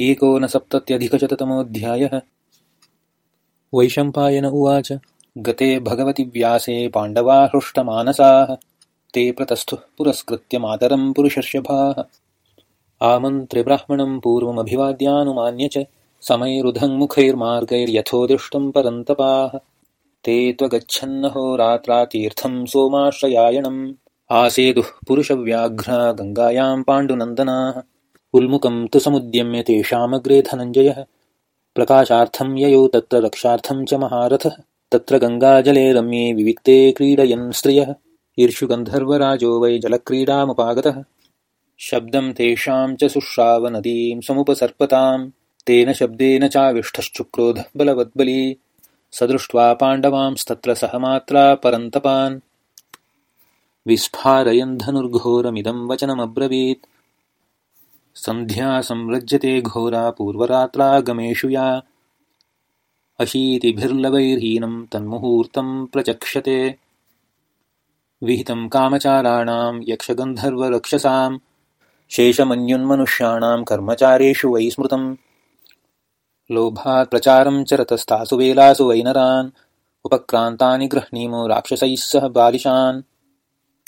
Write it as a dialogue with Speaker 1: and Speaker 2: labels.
Speaker 1: एकोनसप्तत्यधिकशततमोऽध्यायः। वैशम्पायन उवाच गते भगवति व्यासे पाण्डवा हृष्टमानसाः ते प्रतस्थुः पुरस्कृत्य मातरं पुरुषर्षभाः। आमन्त्र्य ब्राह्मणं पूर्वमभिवाद्यानुमान्य च समैरुधङ्मुखैर्मार्गैर्यथोदृष्टं परन्तपाः। ते त्वगच्छन्नहो रात्रातीर्थं सोमाश्रयायणम्। आसेदुः पुरुषव्याघ्रा गङ्गायां पाण्डुनन्दनाः उल्मुखं तु समुद्यम्य तेषामग्रे धनञ्जयः। प्रकाशार्थं ययौ तत्र रक्षार्थं च महारथः। तत्र गङ्गाजले रम्ये विविक्ते क्रीडयन् स्त्रियः। ईर्षुगन्धर्वराजो वै जलक्रीडामुपागतः। शब्दं तेषां च शुश्रावनदीं समुपसर्पतां। तेन शब्देन चाविष्ठश्चुक्रोधः बलवद्बली। स दृष्ट्वा पाण्डवांस्तत्र सह मात्रा परन्तपान्। विस्फारयन् धनुर्घोरमिदं वचनमब्रवीत् सन्ध्या संरज्यते घोरा पूर्वरात्रागमेषु या। अशीतिभिर्लवैर्हीनं तन्मुहूर्तं प्रचक्षते। विहितं कामचाराणां यक्षगन्धर्वरक्षसां शेषमन्युन्मनुष्याणां कर्मचारेषु वै स्मृतं लोभात् प्रचारं चरतस्तासु वेलासु वैनरान् उपक्रान्तानि गृह्णीमो राक्षसैः सह बालिशान्